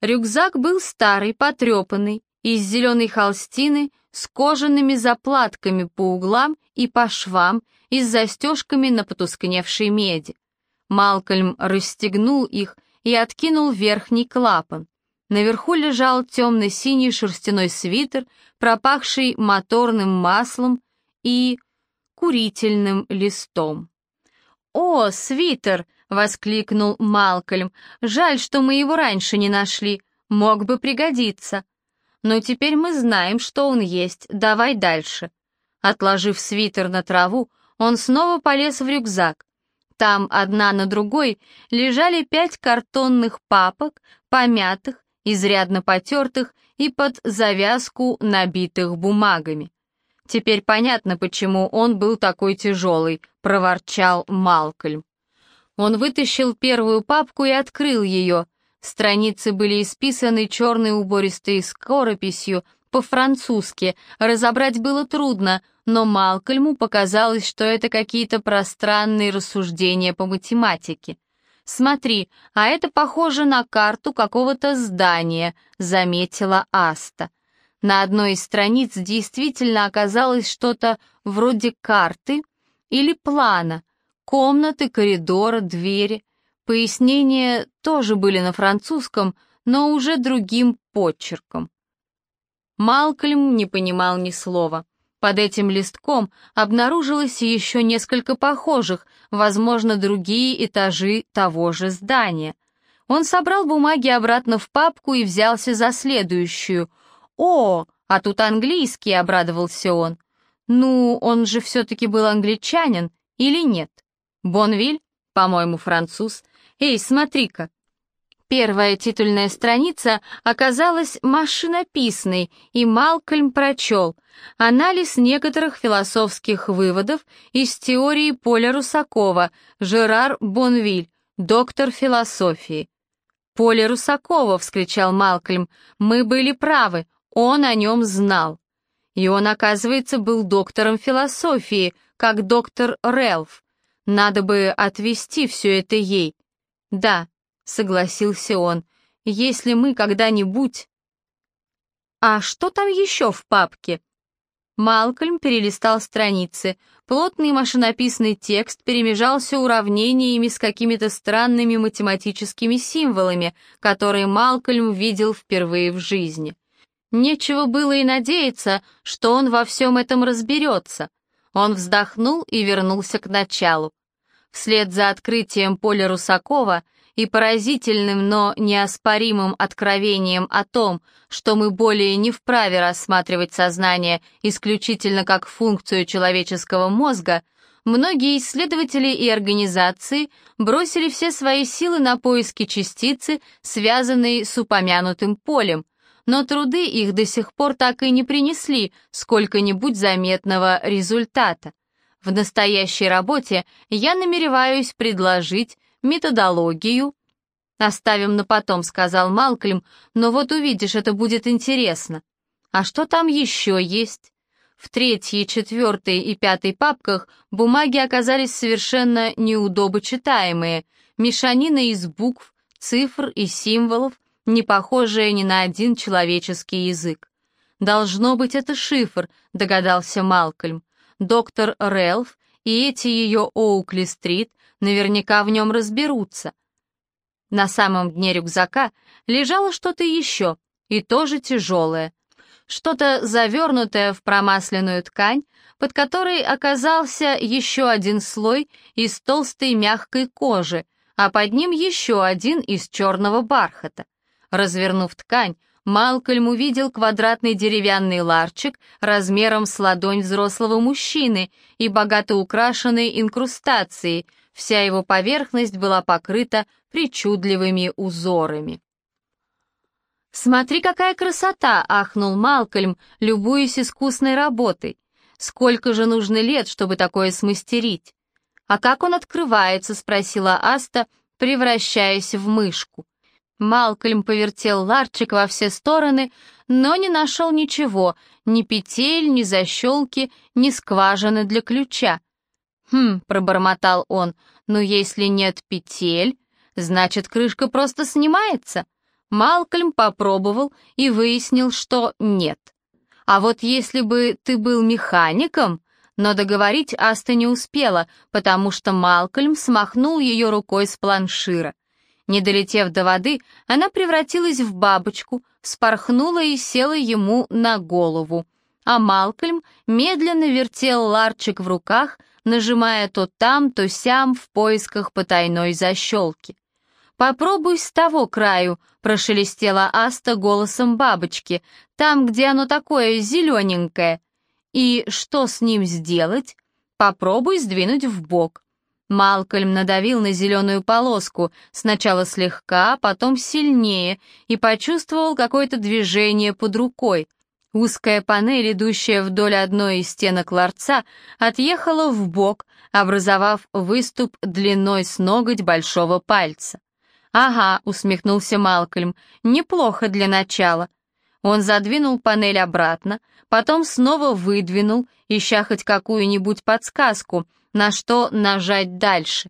Рюкзак был старый, потрепанный, из зеленой холстины с кожаными заплатками по углам и по швам и с застежками на потускневшей меди. Малкольм расстегнул их и откинул верхний клапан. Наверху лежал темно-синий шерстяной свитер, пропахший моторным маслом и курительным листом. «О, свитер!» — воскликнул Малкольм. «Жаль, что мы его раньше не нашли. Мог бы пригодиться. Но теперь мы знаем, что он есть. Давай дальше». Отложив свитер на траву, он снова полез в рюкзак. Там одна на другой лежали пять картонных папок, помятых, изрядно потертых и под завязку набитых бумагами. «Теперь понятно, почему он был такой тяжелый», — проворчал Малкольм. Он вытащил первую папку и открыл ее. Страницы были исписаны черной убористой скорописью, по-французски, разобрать было трудно, но Малкольму показалось, что это какие-то пространные рассуждения по математике. «Смотри, а это похоже на карту какого-то здания», — заметила Аста. На одной из страниц действительно оказалось что-то вроде карты или плана, комнаты, коридора, двери. Пояснения тоже были на французском, но уже другим почерком. Малкольм не понимал ни слова. Под этим листком обнаружилось еще несколько похожих, возможно, другие этажи того же здания. Он собрал бумаги обратно в папку и взялся за следующую. «О, а тут английский», — обрадовался он. «Ну, он же все-таки был англичанин, или нет? Бонвиль, по-моему, француз. Эй, смотри-ка, Первая титульная страница оказалась машинописной, и Малкольм прочел «Анализ некоторых философских выводов из теории Поля Русакова, Жерар Бонвиль, доктор философии». «Поле Русакова!» — вскричал Малкольм. «Мы были правы, он о нем знал». И он, оказывается, был доктором философии, как доктор Релф. Надо бы отвести все это ей. Да, согласился он. «Если мы когда-нибудь...» «А что там еще в папке?» Малкольм перелистал страницы. Плотный машинописный текст перемежался уравнениями с какими-то странными математическими символами, которые Малкольм видел впервые в жизни. Нечего было и надеяться, что он во всем этом разберется. Он вздохнул и вернулся к началу. Вслед за открытием поля Русакова и поразительным, но неоспоримым откровением о том, что мы более не вправе рассматривать сознание исключительно как функцию человеческого мозга, многие исследователи и организации бросили все свои силы на поиски частицы, связанной с упомянутым полем, но труды их до сих пор так и не принесли сколько-нибудь заметного результата. В настоящей работе я намереваюсь предложить методологию. Оставим на потом, сказал Малкольм, но вот увидишь, это будет интересно. А что там еще есть? В третьей, четвертой и пятой папках бумаги оказались совершенно неудобочитаемые, мешанина из букв, цифр и символов, не похожая ни на один человеческий язык. «Должно быть, это шифр», — догадался Малкольм. Доктор Рэлф и эти ее Оукли-стрит наверняка в нем разберутся. На самом дне рюкзака лежало что-то еще, и тоже тяжелое. Что-то завернутое в промасленную ткань, под которой оказался еще один слой из толстой мягкой кожи, а под ним еще один из черного бархата. Развернув ткань, Малкольм увидел квадратный деревянный ларчик размером с ладонь взрослого мужчины и богато украшенный инкрустацией, вся его поверхность была покрыта причудливыми узорами. «Смотри, какая красота!» — ахнул Малкольм, любуясь искусной работой. «Сколько же нужно лет, чтобы такое смастерить?» «А как он открывается?» — спросила Аста, превращаясь в мышку. Малкольм повертел ларчик во все стороны, но не нашел ничего, ни петель, ни защелки, ни скважины для ключа. «Хм», — пробормотал он, — «ну если нет петель, значит, крышка просто снимается». Малкольм попробовал и выяснил, что нет. А вот если бы ты был механиком, но договорить Аста не успела, потому что Малкольм смахнул ее рукой с планшира. Не долетев до воды, она превратилась в бабочку, спорхнула и села ему на голову. А Малкольм медленно вертел ларчик в руках, нажимая то там, то сям в поисках потайной защелки. «Попробуй с того краю», — прошелестела Аста голосом бабочки, «там, где оно такое зелененькое». «И что с ним сделать?» «Попробуй сдвинуть в бок. Малкольм надавил на зеленую полоску, сначала слегка, потом сильнее, и почувствовал какое-то движение под рукой. Узкая панель, идущая вдоль одной из стенок ларца, отъехала в бок, образовав выступ длиной с ноготь большого пальца. «Ага», — усмехнулся Малкольм, — «неплохо для начала». Он задвинул панель обратно, потом снова выдвинул, ища хоть какую-нибудь подсказку, на что нажать дальше.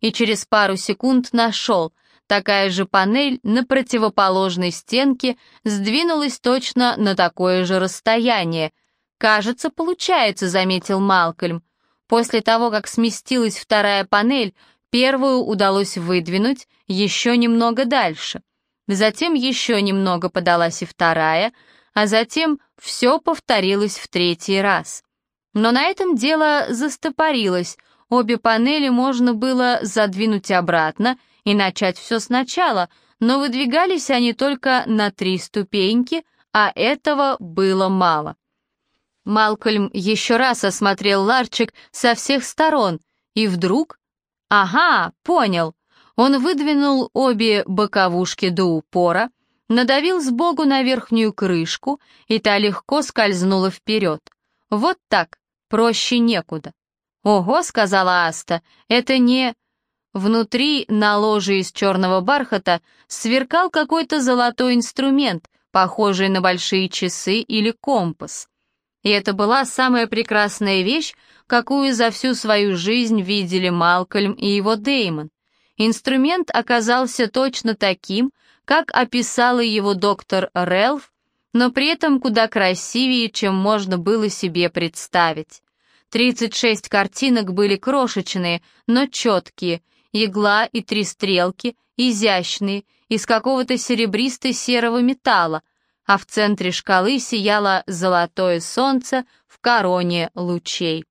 И через пару секунд нашел. Такая же панель на противоположной стенке сдвинулась точно на такое же расстояние. «Кажется, получается», — заметил Малкольм. После того, как сместилась вторая панель, Первую удалось выдвинуть еще немного дальше. Затем еще немного подалась и вторая, а затем все повторилось в третий раз. Но на этом дело застопорилось, обе панели можно было задвинуть обратно и начать все сначала, но выдвигались они только на три ступеньки, а этого было мало. Малкольм еще раз осмотрел ларчик со всех сторон, и вдруг «Ага, понял». Он выдвинул обе боковушки до упора, надавил сбоку на верхнюю крышку, и та легко скользнула вперед. Вот так, проще некуда. «Ого», — сказала Аста, — «это не...» Внутри, на ложе из черного бархата, сверкал какой-то золотой инструмент, похожий на большие часы или компас. И это была самая прекрасная вещь, какую за всю свою жизнь видели Малкольм и его Деймон. Инструмент оказался точно таким, как описала его доктор Релф, но при этом куда красивее, чем можно было себе представить. 36 картинок были крошечные, но четкие, игла и три стрелки, изящные, из какого-то серебристо-серого металла, а в центре шкалы сияло золотое солнце в короне лучей.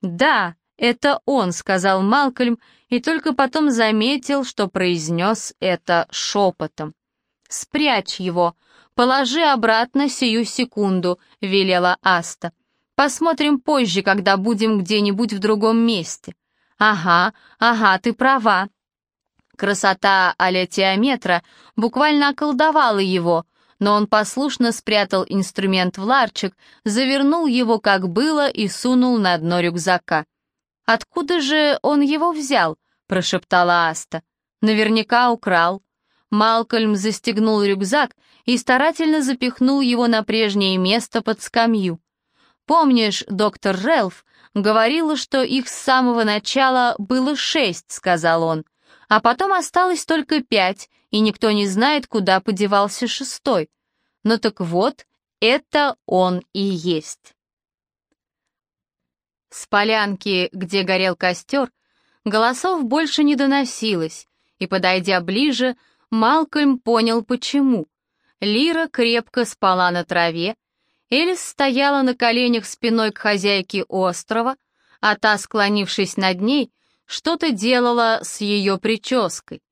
«Да, это он», — сказал Малкольм, и только потом заметил, что произнес это шепотом. «Спрячь его, положи обратно сию секунду», — велела Аста. «Посмотрим позже, когда будем где-нибудь в другом месте». «Ага, ага, ты права». Красота алетиометра буквально околдовала его, но он послушно спрятал инструмент в ларчик, завернул его как было и сунул на дно рюкзака. «Откуда же он его взял?» — прошептала Аста. «Наверняка украл». Малкольм застегнул рюкзак и старательно запихнул его на прежнее место под скамью. «Помнишь, доктор Релф говорила, что их с самого начала было шесть», — сказал он, «а потом осталось только пять, и никто не знает, куда подевался шестой. Ну так вот, это он и есть. С полянки, где горел костер, голосов больше не доносилось, и, подойдя ближе, Малкольм понял, почему. Лира крепко спала на траве, Элис стояла на коленях спиной к хозяйке острова, а та, склонившись над ней, что-то делала с ее прической.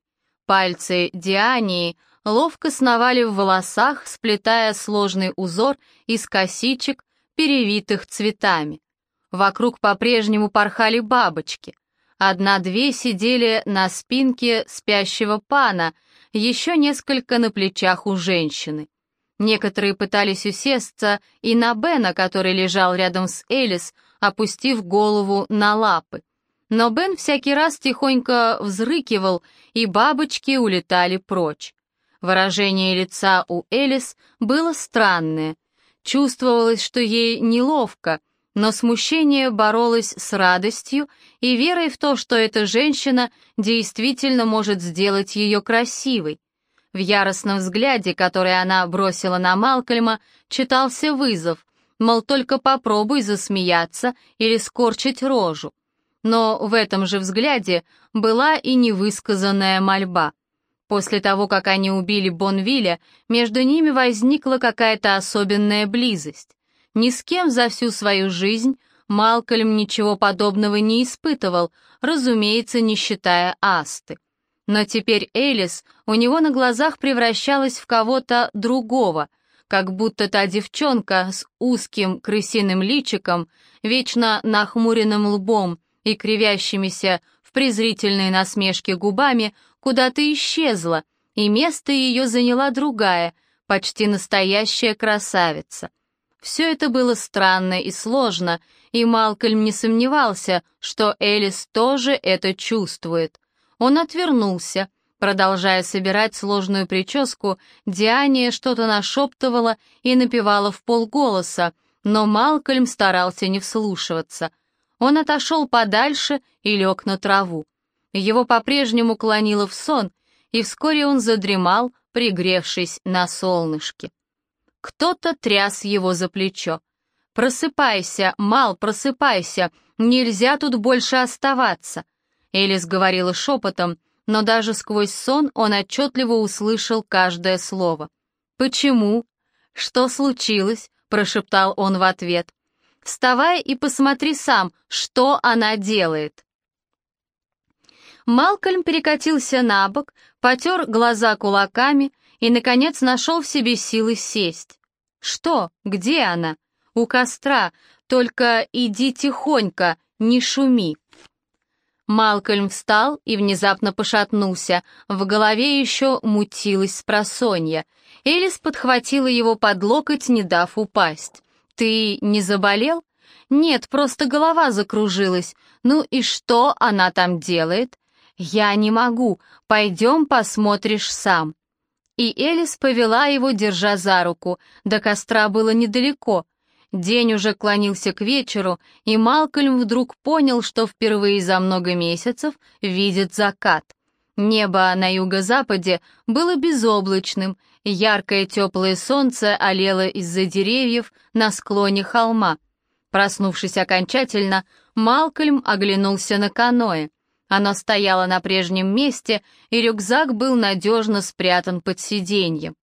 Пальцы Диании ловко сновали в волосах, сплетая сложный узор из косичек, перевитых цветами. Вокруг по-прежнему порхали бабочки. Одна-две сидели на спинке спящего пана, еще несколько на плечах у женщины. Некоторые пытались усесться и на Бена, который лежал рядом с Элис, опустив голову на лапы. Но Бен всякий раз тихонько взрыкивал, и бабочки улетали прочь. Выражение лица у Элис было странное. Чувствовалось, что ей неловко, но смущение боролось с радостью и верой в то, что эта женщина действительно может сделать ее красивой. В яростном взгляде, который она бросила на Малкольма, читался вызов, мол, только попробуй засмеяться или скорчить рожу. Но в этом же взгляде была и невысказанная мольба. После того, как они убили Бонвилля, между ними возникла какая-то особенная близость. Ни с кем за всю свою жизнь Малкольм ничего подобного не испытывал, разумеется, не считая Асты. Но теперь Элис у него на глазах превращалась в кого-то другого, как будто та девчонка с узким крысиным личиком, вечно нахмуренным лбом и кривящимися в презрительной насмешке губами куда-то исчезла, и место ее заняла другая, почти настоящая красавица. Все это было странно и сложно, и Малкольм не сомневался, что Элис тоже это чувствует. Он отвернулся. Продолжая собирать сложную прическу, Диане что-то нашептывала и напевала в полголоса, но Малкольм старался не вслушиваться. Он отошел подальше и лег на траву. Его по-прежнему клонило в сон, и вскоре он задремал, пригревшись на солнышке. Кто-то тряс его за плечо. «Просыпайся, Мал, просыпайся, нельзя тут больше оставаться». Элис говорила шепотом, но даже сквозь сон он отчетливо услышал каждое слово. «Почему? Что случилось?» — прошептал он в ответ. «Вставай и посмотри сам, что она делает». Малкольм перекатился на бок, потер глаза кулаками и, наконец, нашел в себе силы сесть. «Что? Где она?» «У костра, только иди тихонько, не шуми». Малкольм встал и внезапно пошатнулся, в голове еще мутилась спросонья. Элис подхватила его под локоть, не дав упасть. «Ты не заболел?» «Нет, просто голова закружилась. Ну и что она там делает?» «Я не могу. Пойдем посмотришь сам». И Элис повела его, держа за руку. До костра было недалеко. День уже клонился к вечеру, и Малкольм вдруг понял, что впервые за много месяцев видит закат. Небо на юго-западе было безоблачным, яркое теплое солнце олело из-за деревьев на склоне холма. Проснувшись окончательно, Малкольм оглянулся на каноэ. Оно стояло на прежнем месте, и рюкзак был надежно спрятан под сиденьем.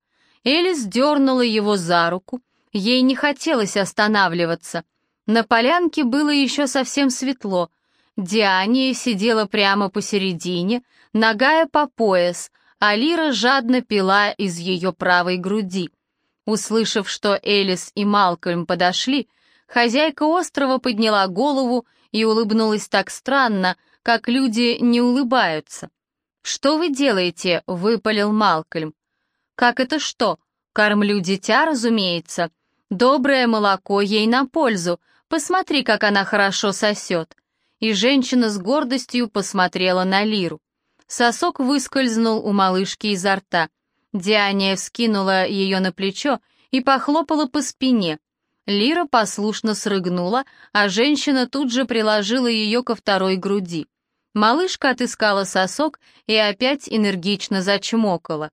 Элис дернула его за руку, Ей не хотелось останавливаться. На полянке было еще совсем светло. Диания сидела прямо посередине, ногая по пояс, а Лира жадно пила из ее правой груди. Услышав, что Элис и Малкольм подошли, хозяйка острова подняла голову и улыбнулась так странно, как люди не улыбаются. «Что вы делаете?» — выпалил Малкольм. «Как это что? Кормлю дитя, разумеется. Доброе молоко ей на пользу, посмотри, как она хорошо сосет. И женщина с гордостью посмотрела на Лиру. Сосок выскользнул у малышки изо рта. Диания вскинула ее на плечо и похлопала по спине. Лира послушно срыгнула, а женщина тут же приложила ее ко второй груди. Малышка отыскала сосок и опять энергично зачмокала.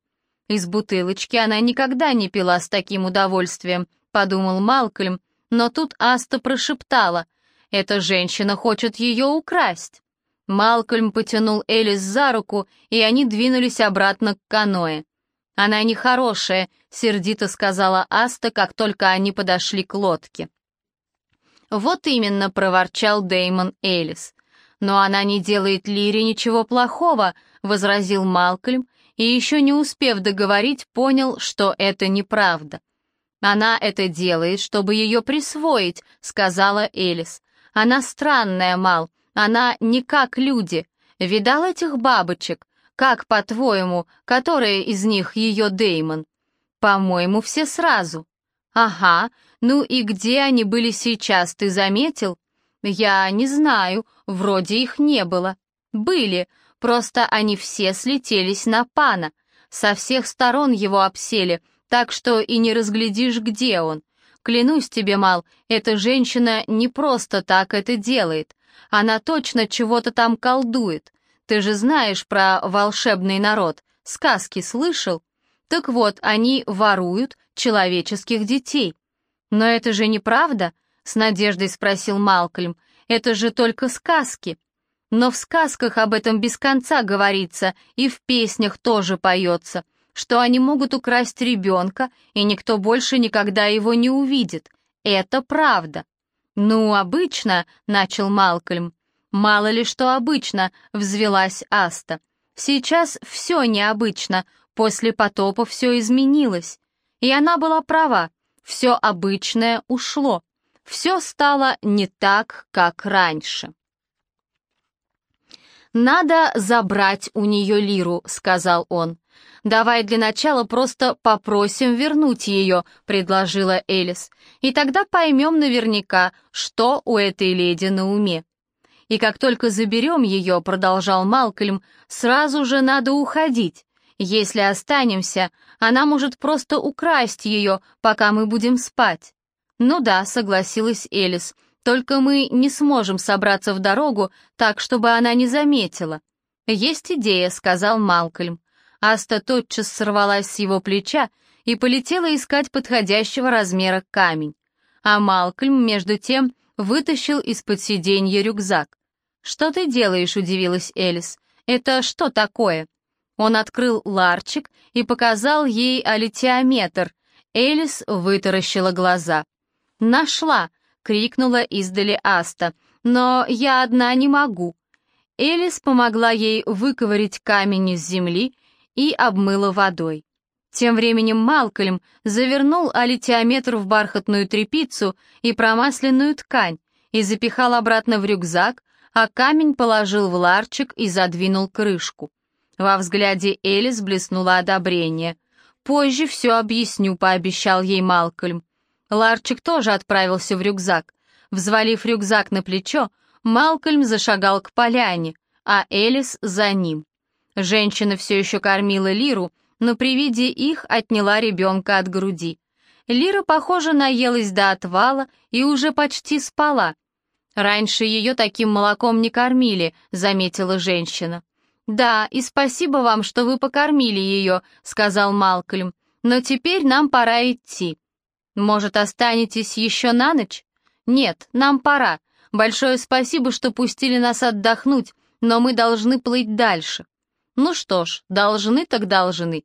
Из бутылочки она никогда не пила с таким удовольствием, подумал Малкольм, но тут Аста прошептала, «Эта женщина хочет ее украсть». Малкольм потянул Элис за руку, и они двинулись обратно к каноэ. «Она нехорошая», — сердито сказала Аста, как только они подошли к лодке. «Вот именно», — проворчал Деймон Элис. «Но она не делает Лире ничего плохого», — возразил Малкольм, и еще не успев договорить, понял, что это неправда. «Она это делает, чтобы ее присвоить», — сказала Элис. «Она странная, Мал, она не как люди. Видал этих бабочек? Как, по-твоему, которая из них ее Деймон?» «По-моему, все сразу». «Ага, ну и где они были сейчас, ты заметил?» «Я не знаю, вроде их не было». «Были, просто они все слетелись на пана. Со всех сторон его обсели, так что и не разглядишь, где он. Клянусь тебе, Мал, эта женщина не просто так это делает. Она точно чего-то там колдует. Ты же знаешь про волшебный народ, сказки слышал? Так вот, они воруют человеческих детей. Но это же неправда, с надеждой спросил Малкольм. Это же только сказки. Но в сказках об этом без конца говорится, и в песнях тоже поется, что они могут украсть ребенка, и никто больше никогда его не увидит. Это правда. «Ну, обычно», — начал Малкольм. «Мало ли что обычно», — взвелась Аста. «Сейчас все необычно, после потопа все изменилось». И она была права, все обычное ушло, все стало не так, как раньше. «Надо забрать у нее лиру», — сказал он. «Давай для начала просто попросим вернуть ее», — предложила Элис. «И тогда поймем наверняка, что у этой леди на уме». «И как только заберем ее», — продолжал Малкольм, — «сразу же надо уходить. Если останемся, она может просто украсть ее, пока мы будем спать». «Ну да», — согласилась Элис, — только мы не сможем собраться в дорогу так, чтобы она не заметила. «Есть идея», — сказал Малкольм. Аста тотчас сорвалась с его плеча и полетела искать подходящего размера камень. А Малкольм, между тем, вытащил из-под сиденья рюкзак. «Что ты делаешь?» — удивилась Элис. «Это что такое?» Он открыл ларчик и показал ей алитиометр. Элис вытаращила глаза. «Нашла!» крикнула издали Аста. «Но я одна не могу». Элис помогла ей выковырить камень из земли и обмыла водой. Тем временем Малкольм завернул алитиометр в бархатную тряпицу и промасленную ткань и запихал обратно в рюкзак, а камень положил в ларчик и задвинул крышку. Во взгляде Элис блеснуло одобрение. «Позже все объясню», — пообещал ей Малкольм. Ларчик тоже отправился в рюкзак. Взвалив рюкзак на плечо, Малкольм зашагал к поляне, а Элис за ним. Женщина все еще кормила Лиру, но при виде их отняла ребенка от груди. Лира, похоже, наелась до отвала и уже почти спала. «Раньше ее таким молоком не кормили», — заметила женщина. «Да, и спасибо вам, что вы покормили ее», — сказал Малкольм. «Но теперь нам пора идти». «Может, останетесь еще на ночь?» «Нет, нам пора. Большое спасибо, что пустили нас отдохнуть, но мы должны плыть дальше». «Ну что ж, должны так должны.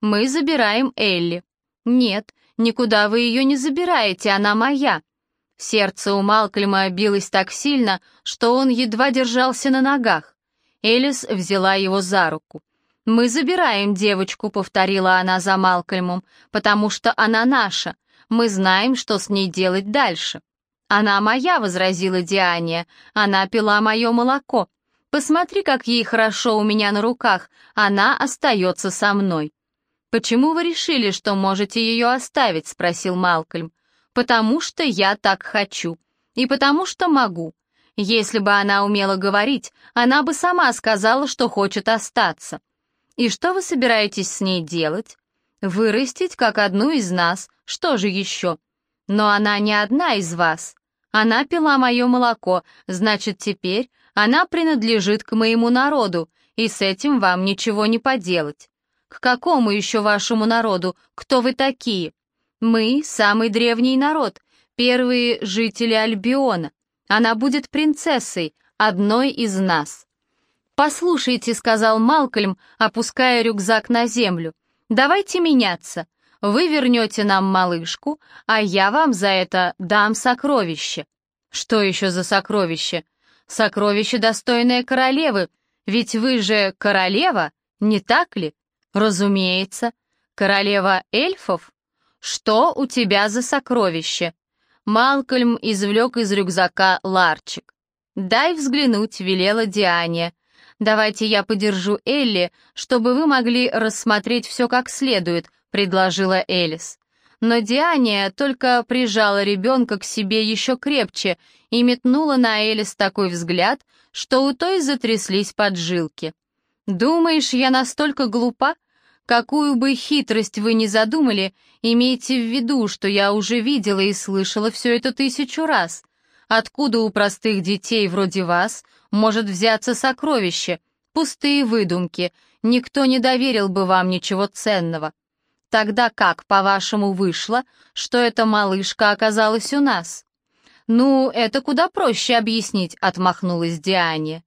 Мы забираем Элли». «Нет, никуда вы ее не забираете, она моя». Сердце у Малкольма билось так сильно, что он едва держался на ногах. Элис взяла его за руку. «Мы забираем девочку», — повторила она за Малкольмом, «потому что она наша мы знаем, что с ней делать дальше». «Она моя», — возразила Диания, — «она пила мое молоко. Посмотри, как ей хорошо у меня на руках, она остается со мной». «Почему вы решили, что можете ее оставить?» — спросил Малкольм. «Потому что я так хочу. И потому что могу. Если бы она умела говорить, она бы сама сказала, что хочет остаться. И что вы собираетесь с ней делать? Вырастить, как одну из нас, что же еще? Но она не одна из вас. Она пила мое молоко, значит, теперь она принадлежит к моему народу, и с этим вам ничего не поделать. К какому еще вашему народу? Кто вы такие? Мы — самый древний народ, первые жители Альбиона. Она будет принцессой, одной из нас. «Послушайте», — сказал Малкольм, опуская рюкзак на землю, — «давайте меняться. Вы вернете нам малышку, а я вам за это дам сокровище». «Что еще за сокровище?» «Сокровище, достойное королевы, ведь вы же королева, не так ли?» «Разумеется. Королева эльфов?» «Что у тебя за сокровище?» Малкольм извлек из рюкзака ларчик. «Дай взглянуть», — велела Диане. «Давайте я подержу Элли, чтобы вы могли рассмотреть все как следует», — предложила Элис. Но Диания только прижала ребенка к себе еще крепче и метнула на Элис такой взгляд, что у той затряслись поджилки. «Думаешь, я настолько глупа? Какую бы хитрость вы ни задумали, имейте в виду, что я уже видела и слышала все это тысячу раз. Откуда у простых детей вроде вас может взяться сокровище? Пустые выдумки, никто не доверил бы вам ничего ценного. Тогда как, по-вашему, вышло, что эта малышка оказалась у нас? Ну, это куда проще объяснить, отмахнулась Диане.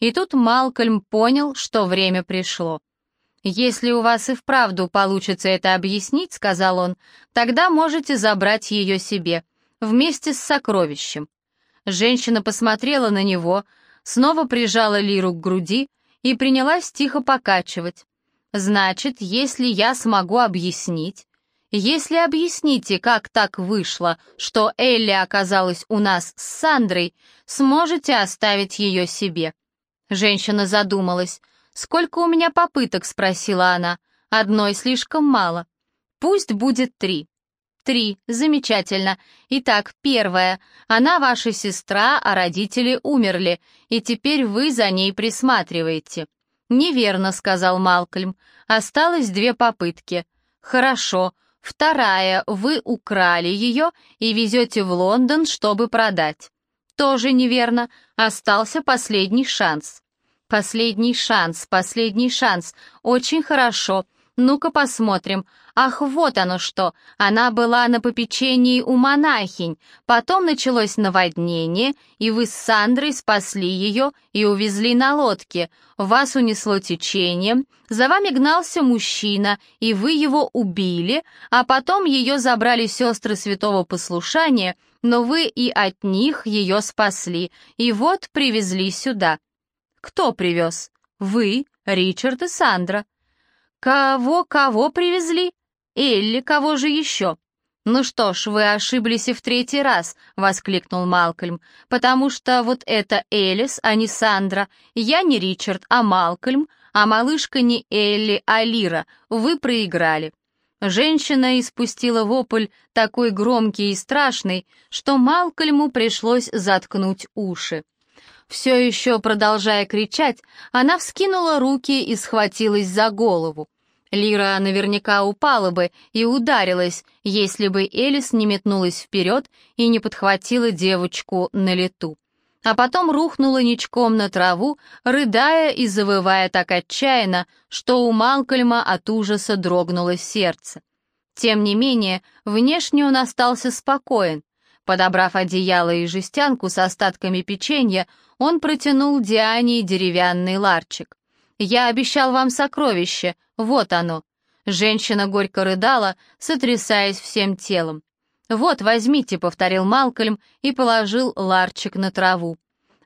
И тут Малкольм понял, что время пришло. «Если у вас и вправду получится это объяснить, — сказал он, — тогда можете забрать ее себе, вместе с сокровищем». Женщина посмотрела на него, снова прижала Лиру к груди и принялась тихо покачивать. «Значит, если я смогу объяснить, если объясните, как так вышло, что Элли оказалась у нас с Сандрой, сможете оставить ее себе». Женщина задумалась — «Сколько у меня попыток?» — спросила она. «Одной слишком мало. Пусть будет три». «Три. Замечательно. Итак, первое. Она ваша сестра, а родители умерли, и теперь вы за ней присматриваете». «Неверно», — сказал Малкольм. «Осталось две попытки». «Хорошо. Вторая. Вы украли ее и везете в Лондон, чтобы продать». «Тоже неверно. Остался последний шанс». Последний шанс, последний шанс. Очень хорошо. Ну-ка посмотрим. Ах, вот оно что. Она была на попечении у монахинь. Потом началось наводнение, и вы с Сандрой спасли ее и увезли на лодке. Вас унесло течением, за вами гнался мужчина, и вы его убили, а потом ее забрали сестры святого послушания, но вы и от них ее спасли, и вот привезли сюда. Кто привез? Вы, Ричард и Сандра. Кого-кого привезли? Элли, кого же еще? «Ну что ж, вы ошиблись и в третий раз», — воскликнул Малкольм, «потому что вот это Элис, а не Сандра, я не Ричард, а Малкольм, а малышка не Элли, а Лира, вы проиграли». Женщина испустила вопль такой громкий и страшный, что Малкольму пришлось заткнуть уши. Все еще продолжая кричать, она вскинула руки и схватилась за голову. Лира наверняка упала бы и ударилась, если бы Элис не метнулась вперед и не подхватила девочку на лету. А потом рухнула ничком на траву, рыдая и завывая так отчаянно, что у Малкольма от ужаса дрогнуло сердце. Тем не менее, внешне он остался спокоен. Подобрав одеяло и жестянку с остатками печенья, он протянул Диане деревянный ларчик. «Я обещал вам сокровище, вот оно». Женщина горько рыдала, сотрясаясь всем телом. «Вот, возьмите», — повторил Малкольм и положил ларчик на траву.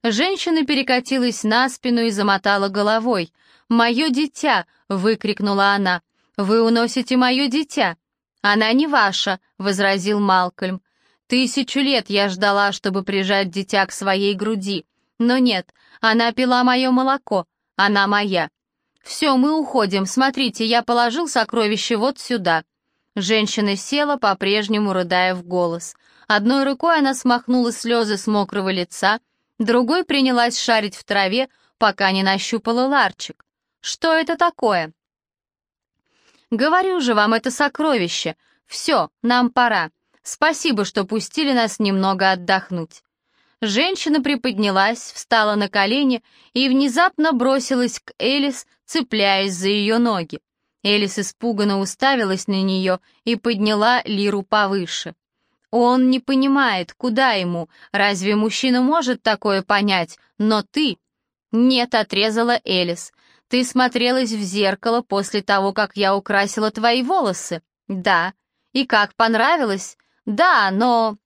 Женщина перекатилась на спину и замотала головой. «Мое дитя!» — выкрикнула она. «Вы уносите мое дитя!» «Она не ваша», — возразил Малкольм. «Тысячу лет я ждала, чтобы прижать дитя к своей груди. Но нет, она пила мое молоко, она моя. Все, мы уходим, смотрите, я положил сокровище вот сюда». Женщина села, по-прежнему рыдая в голос. Одной рукой она смахнула слезы с мокрого лица, другой принялась шарить в траве, пока не нащупала ларчик. «Что это такое?» «Говорю же вам, это сокровище. Все, нам пора. Спасибо, что пустили нас немного отдохнуть». Женщина приподнялась, встала на колени и внезапно бросилась к Элис, цепляясь за ее ноги. Элис испуганно уставилась на нее и подняла Лиру повыше. «Он не понимает, куда ему. Разве мужчина может такое понять? Но ты...» «Нет», — отрезала Элис. «Ты смотрелась в зеркало после того, как я украсила твои волосы?» «Да». «И как, понравилось?» «Да, но...»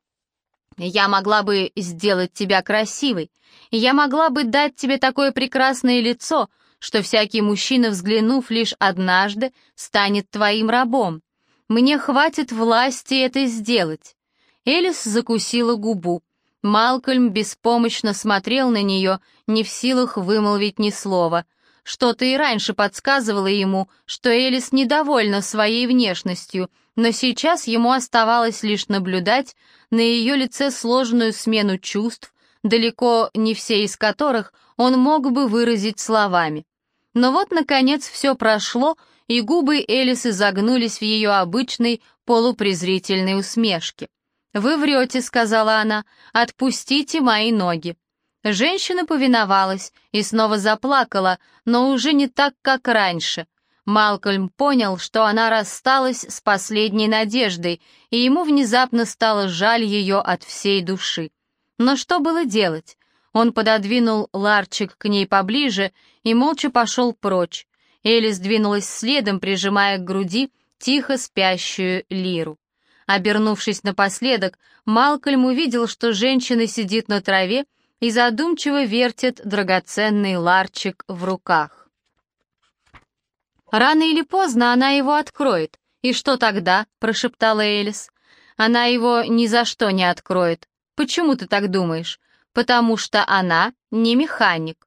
Я могла бы сделать тебя красивой. Я могла бы дать тебе такое прекрасное лицо, что всякий мужчина, взглянув лишь однажды, станет твоим рабом. Мне хватит власти это сделать». Элис закусила губу. Малкольм беспомощно смотрел на нее, не в силах вымолвить ни слова. Что-то и раньше подсказывало ему, что Элис недовольна своей внешностью, но сейчас ему оставалось лишь наблюдать на ее лице сложную смену чувств, далеко не все из которых он мог бы выразить словами. Но вот, наконец, все прошло, и губы Элис изогнулись в ее обычной полупрезрительной усмешке. «Вы врете», — сказала она, — «отпустите мои ноги». Женщина повиновалась и снова заплакала, но уже не так, как раньше. Малкольм понял, что она рассталась с последней надеждой, и ему внезапно стало жаль ее от всей души. Но что было делать? Он пододвинул ларчик к ней поближе и молча пошел прочь. Элис двинулась следом, прижимая к груди тихо спящую лиру. Обернувшись напоследок, Малкольм увидел, что женщина сидит на траве и задумчиво вертит драгоценный ларчик в руках. «Рано или поздно она его откроет. И что тогда?» — прошептала Элис. «Она его ни за что не откроет. Почему ты так думаешь? Потому что она не механик».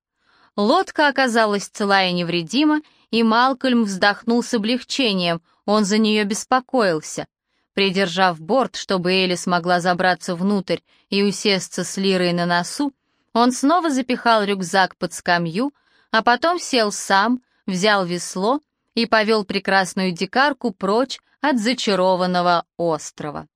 Лодка оказалась цела и невредима, и Малкольм вздохнул с облегчением, он за нее беспокоился. Придержав борт, чтобы Элли смогла забраться внутрь и усесться с лирой на носу, он снова запихал рюкзак под скамью, а потом сел сам, взял весло и повел прекрасную дикарку прочь от зачарованного острова.